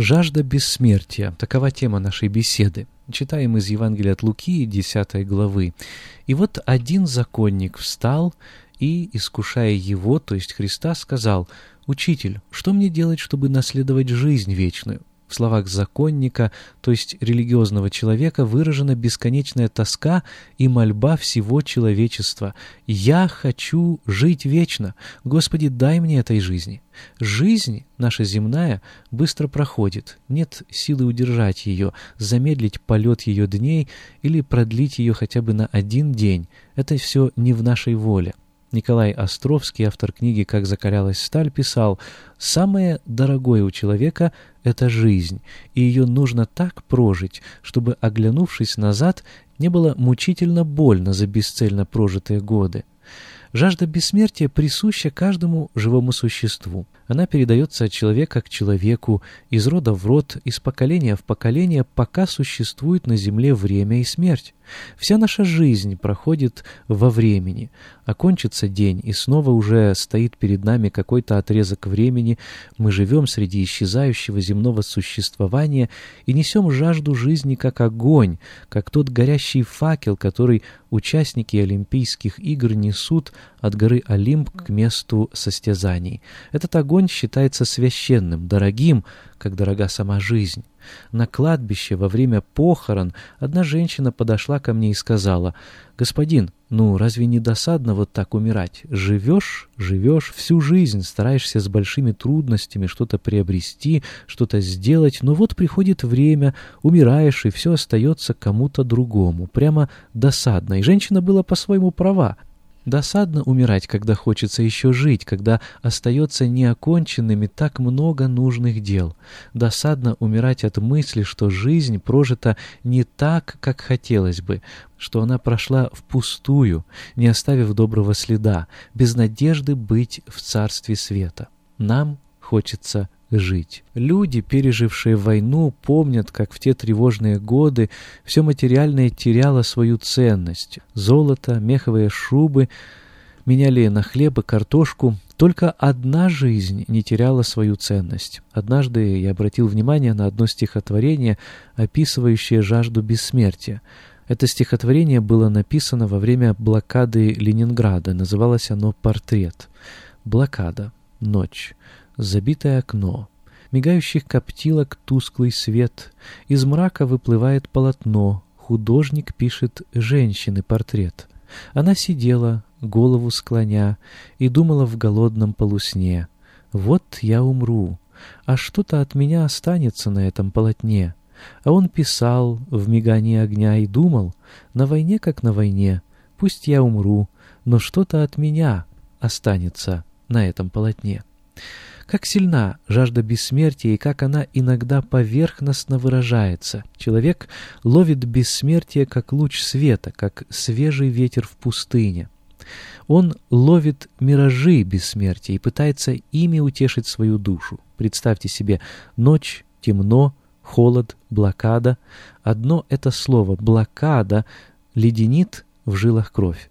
Жажда бессмертия – такова тема нашей беседы. Читаем из Евангелия от Луки, 10 главы. «И вот один законник встал и, искушая его, то есть Христа, сказал, «Учитель, что мне делать, чтобы наследовать жизнь вечную?» В словах законника, то есть религиозного человека, выражена бесконечная тоска и мольба всего человечества. «Я хочу жить вечно! Господи, дай мне этой жизни!» Жизнь наша земная быстро проходит, нет силы удержать ее, замедлить полет ее дней или продлить ее хотя бы на один день. Это все не в нашей воле. Николай Островский, автор книги «Как закалялась сталь», писал «Самое дорогое у человека — это жизнь, и ее нужно так прожить, чтобы, оглянувшись назад, не было мучительно больно за бесцельно прожитые годы. Жажда бессмертия присуща каждому живому существу. Она передается от человека к человеку, из рода в род, из поколения в поколение, пока существует на земле время и смерть. Вся наша жизнь проходит во времени. Окончится день, и снова уже стоит перед нами какой-то отрезок времени. Мы живем среди исчезающего земного существования и несем жажду жизни как огонь, как тот горящий факел, который участники Олимпийских игр несут от горы Олимп к месту состязаний. Этот огонь считается священным, дорогим, как дорога сама жизнь. На кладбище во время похорон одна женщина подошла ко мне и сказала, «Господин, ну разве не досадно вот так умирать? Живешь, живешь всю жизнь, стараешься с большими трудностями что-то приобрести, что-то сделать, но вот приходит время, умираешь, и все остается кому-то другому. Прямо досадно. И женщина была по-своему права. Досадно умирать, когда хочется еще жить, когда остается неоконченными так много нужных дел. Досадно умирать от мысли, что жизнь прожита не так, как хотелось бы, что она прошла впустую, не оставив доброго следа, без надежды быть в царстве света. Нам хочется жить. Люди, пережившие войну, помнят, как в те тревожные годы все материальное теряло свою ценность. Золото, меховые шубы меняли на хлеб и картошку. Только одна жизнь не теряла свою ценность. Однажды я обратил внимание на одно стихотворение, описывающее жажду бессмертия. Это стихотворение было написано во время блокады Ленинграда. Называлось оно «Портрет». Блокада. Ночь забитое окно, мигающих коптилок тусклый свет, из мрака выплывает полотно, художник пишет женщины портрет. Она сидела, голову склоня, и думала в голодном полусне. «Вот я умру, а что-то от меня останется на этом полотне». А он писал в мигании огня и думал, «На войне, как на войне, пусть я умру, но что-то от меня останется на этом полотне». Как сильна жажда бессмертия и как она иногда поверхностно выражается. Человек ловит бессмертие как луч света, как свежий ветер в пустыне. Он ловит миражи бессмертия и пытается ими утешить свою душу. Представьте себе ночь, темно, холод, блокада. Одно это слово «блокада» леденит в жилах кровь.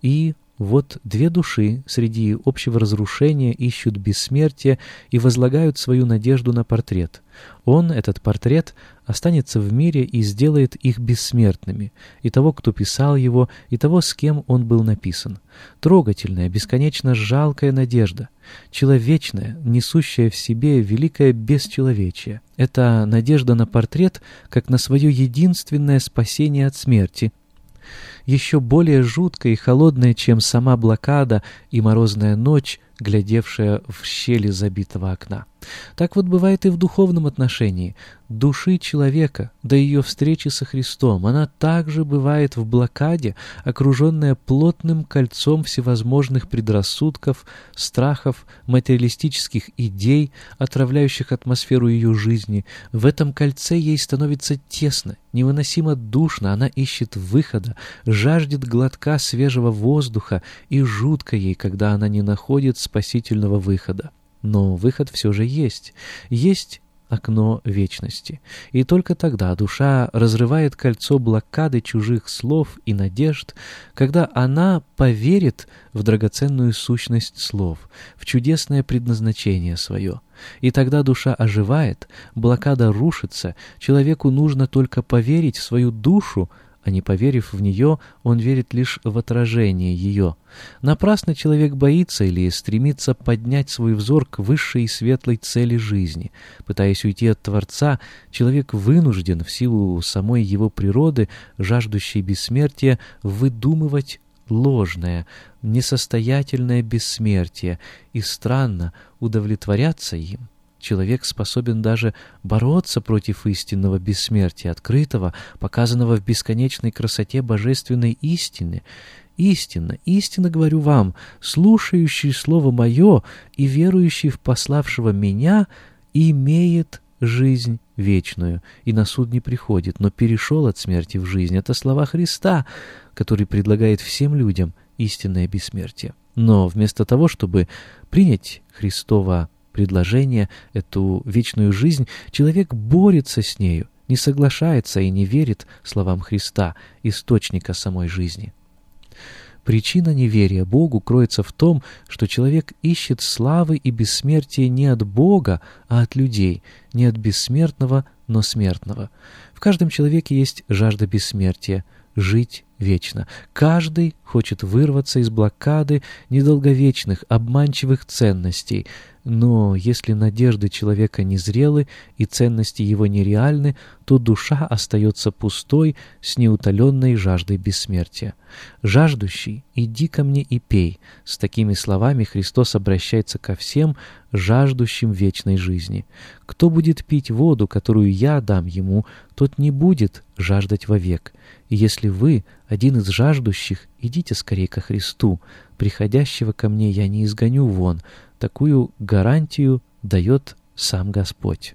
И Вот две души среди общего разрушения ищут бессмертие и возлагают свою надежду на портрет. Он, этот портрет, останется в мире и сделает их бессмертными, и того, кто писал его, и того, с кем он был написан. Трогательная, бесконечно жалкая надежда, человечная, несущая в себе великое бесчеловечие. Это надежда на портрет, как на свое единственное спасение от смерти, еще более жуткая и холодная, чем сама блокада и морозная ночь, глядевшая в щели забитого окна. Так вот бывает и в духовном отношении. Души человека до ее встречи со Христом, она также бывает в блокаде, окруженная плотным кольцом всевозможных предрассудков, страхов, материалистических идей, отравляющих атмосферу ее жизни. В этом кольце ей становится тесно, невыносимо душно, она ищет выхода, жаждет глотка свежего воздуха, и жутко ей, когда она не находит спасительного выхода. Но выход все же есть. Есть окно вечности. И только тогда душа разрывает кольцо блокады чужих слов и надежд, когда она поверит в драгоценную сущность слов, в чудесное предназначение свое. И тогда душа оживает, блокада рушится, человеку нужно только поверить в свою душу, а не поверив в нее, он верит лишь в отражение ее. Напрасно человек боится или стремится поднять свой взор к высшей и светлой цели жизни. Пытаясь уйти от Творца, человек вынужден в силу самой его природы, жаждущей бессмертия, выдумывать ложное, несостоятельное бессмертие и странно удовлетворяться им. Человек способен даже бороться против истинного бессмертия, открытого, показанного в бесконечной красоте божественной истины. Истинно, истинно говорю вам, слушающий Слово Мое и верующий в пославшего Меня имеет жизнь вечную, и на суд не приходит, но перешел от смерти в жизнь. Это слова Христа, который предлагает всем людям истинное бессмертие. Но вместо того, чтобы принять Христова предложение, эту вечную жизнь, человек борется с нею, не соглашается и не верит словам Христа, источника самой жизни. Причина неверия Богу кроется в том, что человек ищет славы и бессмертия не от Бога, а от людей, не от бессмертного, но смертного. В каждом человеке есть жажда бессмертия, жить вечно. Каждый хочет вырваться из блокады недолговечных, обманчивых ценностей, но если надежды человека незрелы и ценности его нереальны, то душа остается пустой с неутоленной жаждой бессмертия. «Жаждущий, иди ко мне и пей». С такими словами Христос обращается ко всем жаждущим вечной жизни. «Кто будет пить воду, которую я дам ему, тот не будет жаждать вовек. И если вы, один из жаждущих, идите скорее ко Христу. Приходящего ко мне я не изгоню вон, Такую гарантию дает сам Господь.